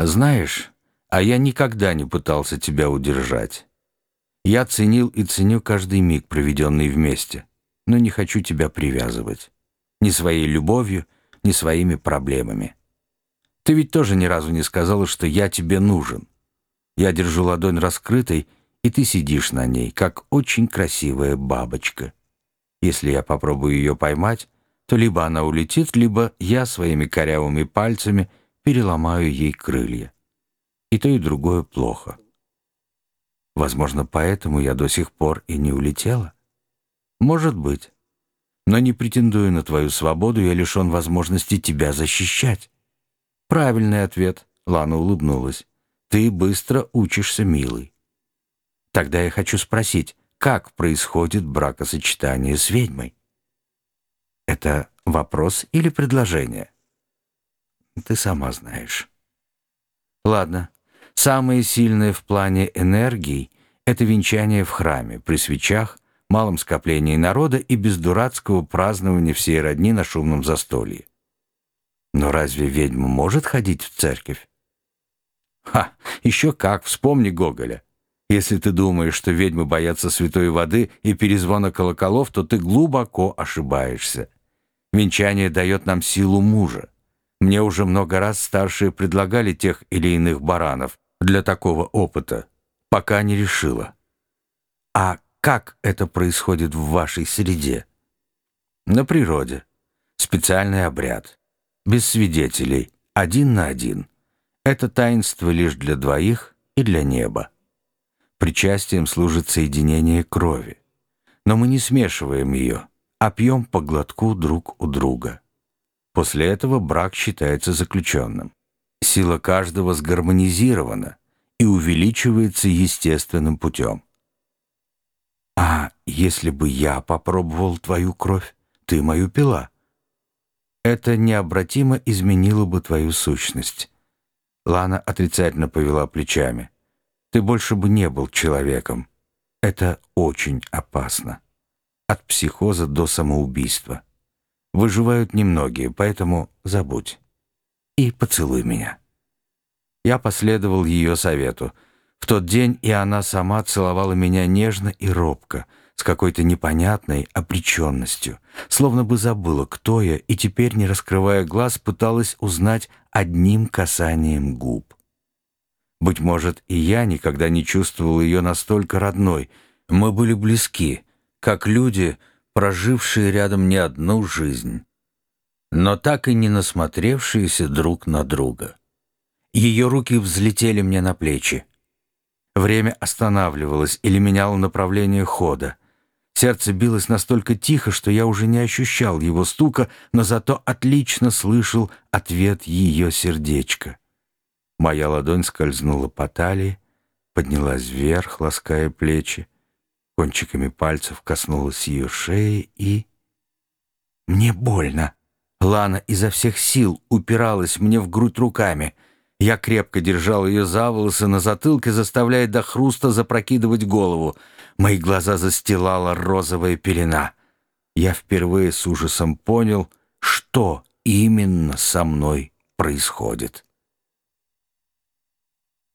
Знаешь, а я никогда не пытался тебя удержать. Я ценил и ценю каждый миг, проведенный вместе, но не хочу тебя привязывать. Ни своей любовью, ни своими проблемами. Ты ведь тоже ни разу не сказала, что я тебе нужен. Я держу ладонь раскрытой, и ты сидишь на ней, как очень красивая бабочка. Если я попробую ее поймать, то либо она улетит, либо я своими корявыми пальцами переломаю ей крылья. И то, и другое плохо. Возможно, поэтому я до сих пор и не улетела? Может быть. Но не претендуя на твою свободу, я лишен возможности тебя защищать. Правильный ответ, Лана улыбнулась. Ты быстро учишься, милый. Тогда я хочу спросить, как происходит бракосочетание с ведьмой? Это вопрос или предложение? Ты сама знаешь. Ладно, Самое сильное в плане энергии — это венчание в храме, при свечах, малом скоплении народа и без дурацкого празднования всей родни на шумном застолье. Но разве ведьма может ходить в церковь? Ха, еще как, вспомни Гоголя. Если ты думаешь, что ведьмы боятся святой воды и перезвона колоколов, то ты глубоко ошибаешься. Венчание дает нам силу мужа. Мне уже много раз старшие предлагали тех или иных баранов, для такого опыта, пока не решила. А как это происходит в вашей среде? На природе. Специальный обряд. Без свидетелей. Один на один. Это таинство лишь для двоих и для неба. Причастием служит соединение крови. Но мы не смешиваем ее, а пьем по глотку друг у друга. После этого брак считается заключенным. Сила каждого сгармонизирована и увеличивается естественным путем. А если бы я попробовал твою кровь, ты мою пила? Это необратимо изменило бы твою сущность. Лана отрицательно повела плечами. Ты больше бы не был человеком. Это очень опасно. От психоза до самоубийства. Выживают немногие, поэтому забудь и поцелуй меня». Я последовал ее совету. В тот день и она сама целовала меня нежно и робко, с какой-то непонятной обреченностью, словно бы забыла, кто я, и теперь, не раскрывая глаз, пыталась узнать одним касанием губ. Быть может, и я никогда не чувствовал ее настолько родной. Мы были близки, как люди, прожившие рядом не одну жизнь но так и не насмотревшиеся друг на друга. Ее руки взлетели мне на плечи. Время останавливалось или меняло направление хода. Сердце билось настолько тихо, что я уже не ощущал его стука, но зато отлично слышал ответ ее сердечка. Моя ладонь скользнула по талии, поднялась вверх, лаская плечи, кончиками пальцев коснулась ее шеи и... «Мне больно!» Лана изо всех сил упиралась мне в грудь руками. Я крепко держал ее за волосы на затылке, заставляя до хруста запрокидывать голову. Мои глаза застилала розовая пелена. Я впервые с ужасом понял, что именно со мной происходит.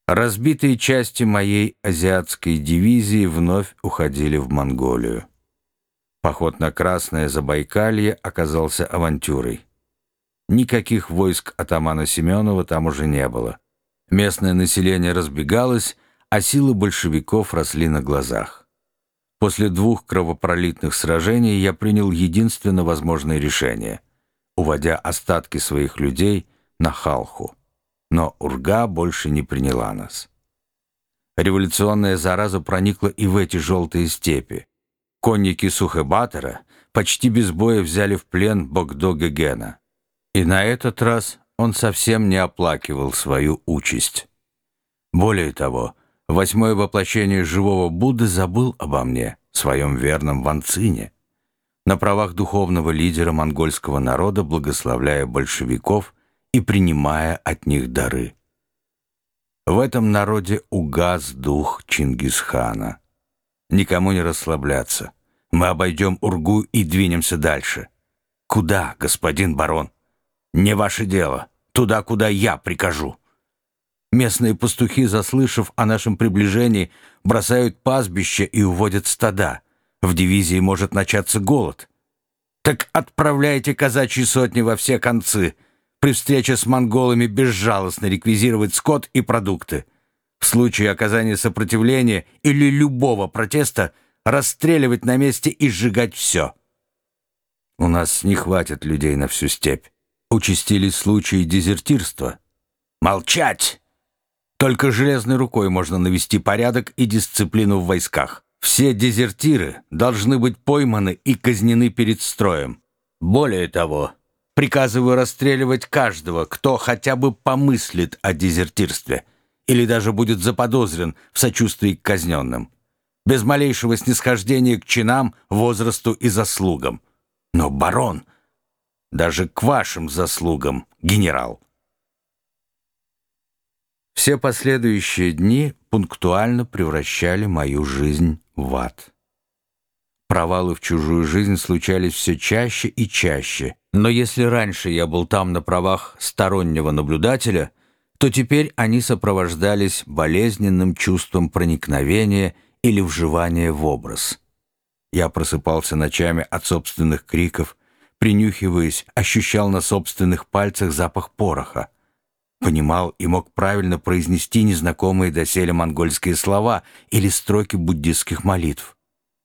Разбитые части моей азиатской дивизии вновь уходили в Монголию. Поход на Красное Забайкалье оказался авантюрой. Никаких войск атамана Семенова там уже не было. Местное население разбегалось, а силы большевиков росли на глазах. После двух кровопролитных сражений я принял единственно возможное решение, уводя остатки своих людей на Халху. Но Урга больше не приняла нас. Революционная зараза проникла и в эти желтые степи. Конники Сухебатора почти без боя взяли в плен Богдо Гегена. И на этот раз он совсем не оплакивал свою участь. Более того, восьмое воплощение живого Будды забыл обо мне, своем верном Ванцине, на правах духовного лидера монгольского народа, благословляя большевиков и принимая от них дары. В этом народе угас дух Чингисхана — Никому не расслабляться. Мы обойдем Ургу и двинемся дальше. Куда, господин барон? Не ваше дело. Туда, куда я прикажу. Местные пастухи, заслышав о нашем приближении, бросают пастбище и уводят стада. В дивизии может начаться голод. Так отправляйте казачьи сотни во все концы. При встрече с монголами безжалостно реквизировать скот и продукты. В случае оказания сопротивления или любого протеста расстреливать на месте и сжигать все. У нас не хватит людей на всю степь. Участились случаи дезертирства. Молчать! Только железной рукой можно навести порядок и дисциплину в войсках. Все дезертиры должны быть пойманы и казнены перед строем. Более того, приказываю расстреливать каждого, кто хотя бы помыслит о дезертирстве или даже будет заподозрен в сочувствии к казненным. Без малейшего снисхождения к чинам, возрасту и заслугам. Но, барон, даже к вашим заслугам, генерал. Все последующие дни пунктуально превращали мою жизнь в ад. Провалы в чужую жизнь случались все чаще и чаще, но если раньше я был там на правах стороннего наблюдателя, то теперь они сопровождались болезненным чувством проникновения или вживания в образ. Я просыпался ночами от собственных криков, принюхиваясь, ощущал на собственных пальцах запах пороха понимал и мог правильно произнести незнакомые доселе монгольские слова или строки буддистских молитв.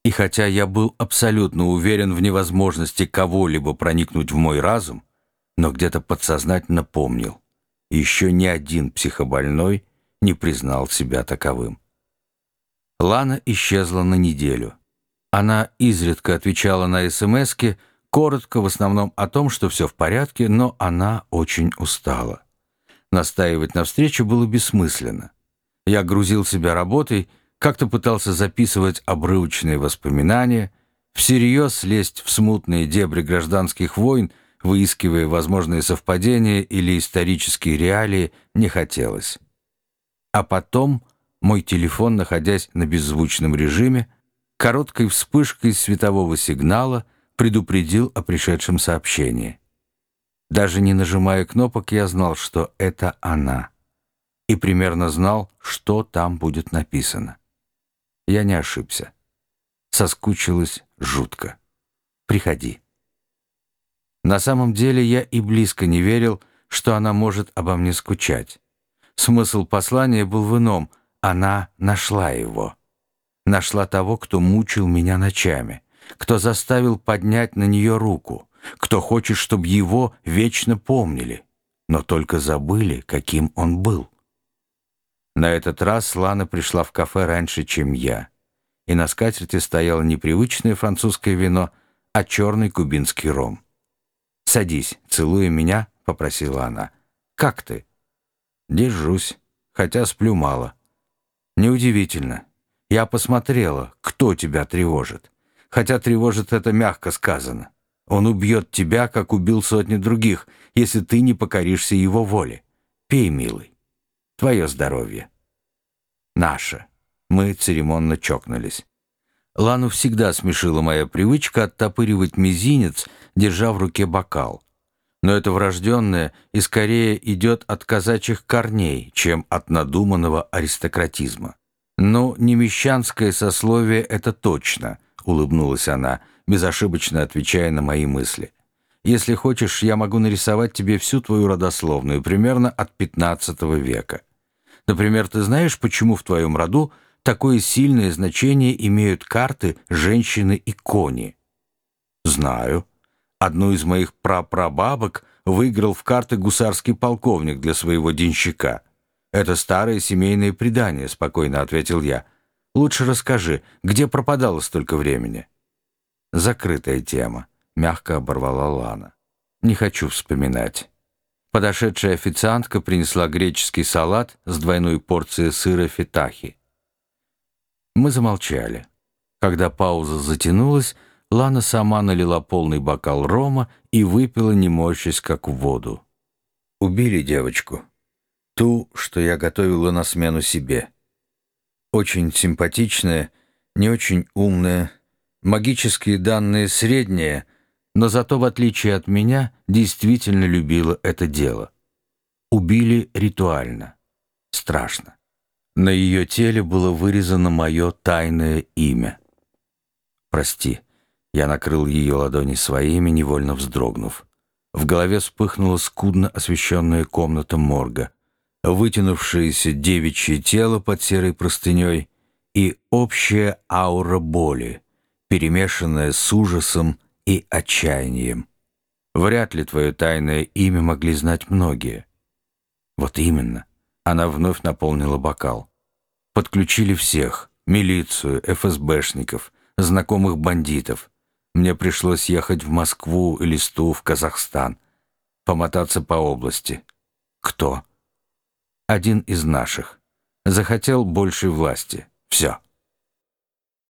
И хотя я был абсолютно уверен в невозможности кого-либо проникнуть в мой разум, но где-то подсознательно помнил, еще ни один психобольной не признал себя таковым. Лана исчезла на неделю. Она изредка отвечала на СМСки, коротко в основном о том, что все в порядке, но она очень устала. Настаивать на встрече было бессмысленно. Я грузил себя работой, как-то пытался записывать обрывочные воспоминания, всерьез лезть в смутные дебри гражданских войн, выискивая возможные совпадения или исторические реалии, не хотелось. А потом мой телефон, находясь на беззвучном режиме, короткой вспышкой светового сигнала предупредил о пришедшем сообщении. Даже не нажимая кнопок, я знал, что это она. И примерно знал, что там будет написано. Я не ошибся. Соскучилась жутко. Приходи. На самом деле я и близко не верил, что она может обо мне скучать. Смысл послания был в ином. Она нашла его. Нашла того, кто мучил меня ночами, кто заставил поднять на нее руку кто хочет, чтобы его вечно помнили, но только забыли, каким он был. На этот раз Лана пришла в кафе раньше, чем я, и на скатерти стояло не привычное французское вино, а черный кубинский ром. «Садись, целуя меня», — попросила она. «Как ты?» «Держусь, хотя сплю мало». «Неудивительно. Я посмотрела, кто тебя тревожит. Хотя тревожит это мягко сказано. Он убьет тебя, как убил сотни других, если ты не покоришься его воле. Пей, милый. Твое здоровье. Наше. Мы церемонно чокнулись. Лану всегда смешила моя привычка оттопыривать мизинец, держа в руке бокал. Но это врожденное и скорее идет от казачьих корней, чем от надуманного аристократизма. «Ну, не мещанское сословие это точно», — улыбнулась она, — безошибочно отвечая на мои мысли. «Если хочешь, я могу нарисовать тебе всю твою родословную, примерно от XV века. Например, ты знаешь, почему в твоем роду такое сильное значение имеют карты, женщины и кони?» «Знаю. Одну из моих прапрабабок выиграл в карты гусарский полковник для своего денщика. Это старое семейное предание», — спокойно ответил я. «Лучше расскажи, где пропадало столько времени?» «Закрытая тема», — мягко оборвала Лана. «Не хочу вспоминать». Подошедшая официантка принесла греческий салат с двойной порцией сыра фитахи. Мы замолчали. Когда пауза затянулась, Лана сама налила полный бокал рома и выпила, не морщась, как в воду. Убили девочку. Ту, что я готовила на смену себе. Очень симпатичная, не очень умная, Магические данные средние, но зато, в отличие от меня, действительно любила это дело. Убили ритуально. Страшно. На ее теле было вырезано мое тайное имя. Прости, я накрыл ее ладони своими, невольно вздрогнув. В голове вспыхнула скудно освещенная комната морга, вытянувшееся девичье тело под серой простыней и общая аура боли, перемешанная с ужасом и отчаянием. Вряд ли твое тайное имя могли знать многие. Вот именно. Она вновь наполнила бокал. Подключили всех. Милицию, ФСБшников, знакомых бандитов. Мне пришлось ехать в Москву или Сту, в Казахстан. Помотаться по области. Кто? Один из наших. Захотел большей власти. Все.